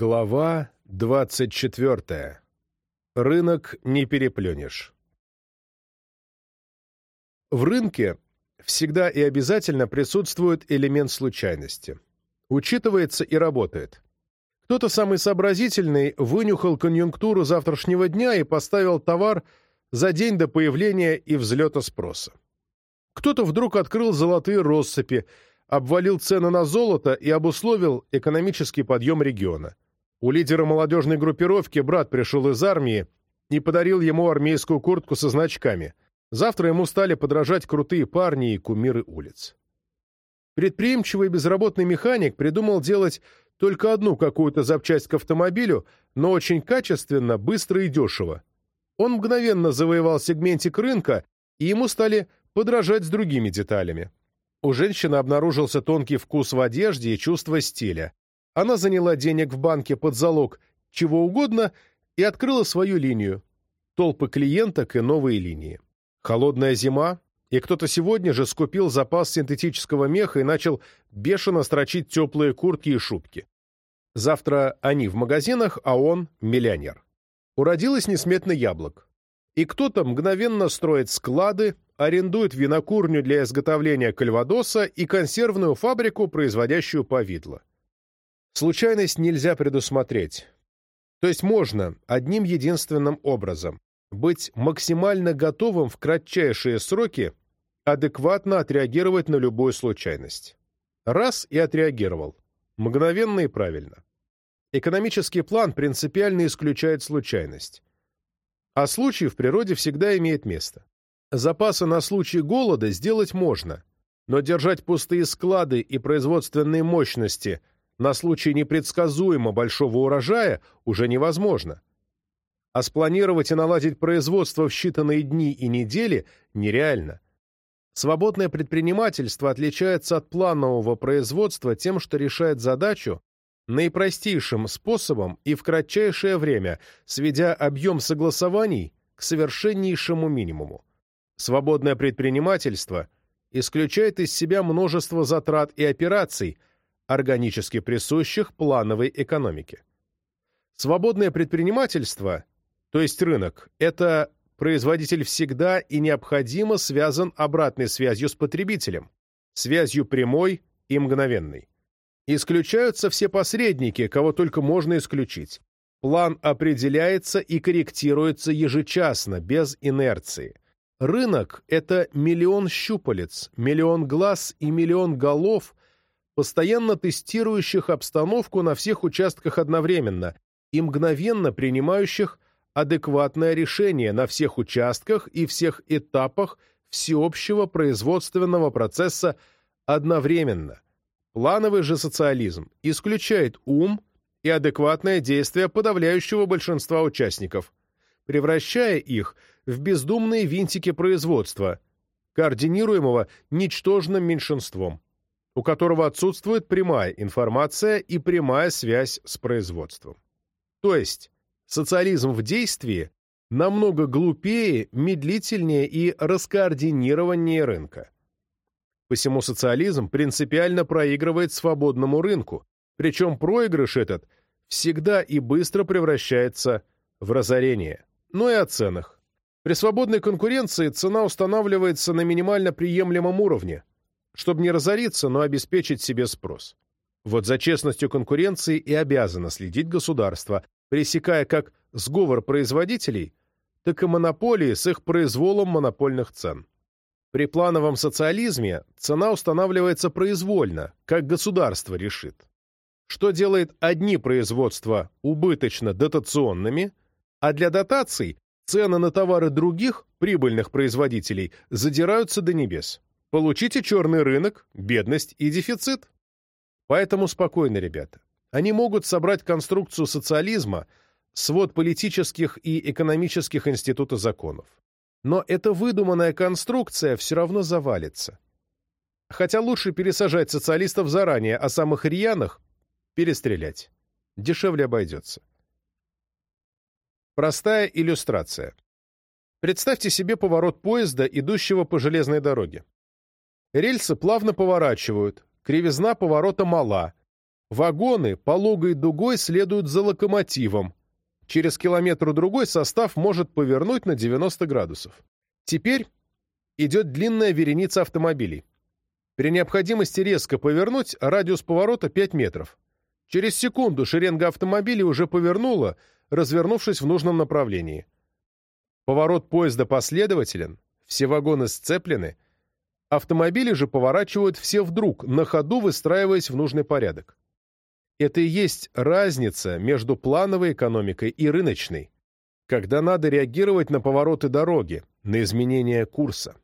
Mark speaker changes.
Speaker 1: Глава 24. Рынок не переплюнешь. В рынке всегда и обязательно присутствует элемент случайности. Учитывается и работает. Кто-то самый сообразительный вынюхал конъюнктуру завтрашнего дня и поставил товар за день до появления и взлета спроса. Кто-то вдруг открыл золотые россыпи, обвалил цены на золото и обусловил экономический подъем региона. У лидера молодежной группировки брат пришел из армии и подарил ему армейскую куртку со значками. Завтра ему стали подражать крутые парни и кумиры улиц. Предприимчивый безработный механик придумал делать только одну какую-то запчасть к автомобилю, но очень качественно, быстро и дешево. Он мгновенно завоевал сегментик рынка, и ему стали подражать с другими деталями. У женщины обнаружился тонкий вкус в одежде и чувство стиля. Она заняла денег в банке под залог чего угодно и открыла свою линию. Толпы клиенток и новые линии. Холодная зима, и кто-то сегодня же скупил запас синтетического меха и начал бешено строчить теплые куртки и шубки. Завтра они в магазинах, а он — миллионер. Уродилось несметно яблок. И кто-то мгновенно строит склады, арендует винокурню для изготовления кальвадоса и консервную фабрику, производящую повидло. Случайность нельзя предусмотреть. То есть можно одним единственным образом быть максимально готовым в кратчайшие сроки адекватно отреагировать на любую случайность. Раз и отреагировал. Мгновенно и правильно. Экономический план принципиально исключает случайность. А случай в природе всегда имеет место. Запасы на случай голода сделать можно, но держать пустые склады и производственные мощности на случай непредсказуемо большого урожая уже невозможно. А спланировать и наладить производство в считанные дни и недели нереально. Свободное предпринимательство отличается от планового производства тем, что решает задачу наипростейшим способом и в кратчайшее время, сведя объем согласований к совершеннейшему минимуму. Свободное предпринимательство исключает из себя множество затрат и операций, органически присущих плановой экономике. Свободное предпринимательство, то есть рынок, это производитель всегда и необходимо связан обратной связью с потребителем, связью прямой и мгновенной. Исключаются все посредники, кого только можно исключить. План определяется и корректируется ежечасно, без инерции – Рынок — это миллион щупалец, миллион глаз и миллион голов, постоянно тестирующих обстановку на всех участках одновременно и мгновенно принимающих адекватное решение на всех участках и всех этапах всеобщего производственного процесса одновременно. Плановый же социализм исключает ум и адекватное действие подавляющего большинства участников, превращая их в бездумные винтики производства, координируемого ничтожным меньшинством, у которого отсутствует прямая информация и прямая связь с производством. То есть социализм в действии намного глупее, медлительнее и раскоординированнее рынка. Посему социализм принципиально проигрывает свободному рынку, причем проигрыш этот всегда и быстро превращается в разорение но и о ценах. При свободной конкуренции цена устанавливается на минимально приемлемом уровне, чтобы не разориться, но обеспечить себе спрос. Вот за честностью конкуренции и обязано следить государство, пресекая как сговор производителей, так и монополии с их произволом монопольных цен. При плановом социализме цена устанавливается произвольно, как государство решит. Что делает одни производства убыточно дотационными – а для дотаций цены на товары других, прибыльных производителей, задираются до небес. Получите черный рынок, бедность и дефицит. Поэтому спокойно, ребята. Они могут собрать конструкцию социализма, свод политических и экономических институтов законов. Но эта выдуманная конструкция все равно завалится. Хотя лучше пересажать социалистов заранее, а самых рьяных перестрелять. Дешевле обойдется. Простая иллюстрация. Представьте себе поворот поезда, идущего по железной дороге. Рельсы плавно поворачивают, кривизна поворота мала, Вагоны пологой дугой следуют за локомотивом. Через километр-другой состав может повернуть на 90 градусов. Теперь идет длинная вереница автомобилей. При необходимости резко повернуть радиус поворота 5 метров. Через секунду шеренга автомобилей уже повернула, развернувшись в нужном направлении. Поворот поезда последователен, все вагоны сцеплены, автомобили же поворачивают все вдруг, на ходу выстраиваясь в нужный порядок. Это и есть разница между плановой экономикой и рыночной, когда надо реагировать на повороты дороги, на изменения курса.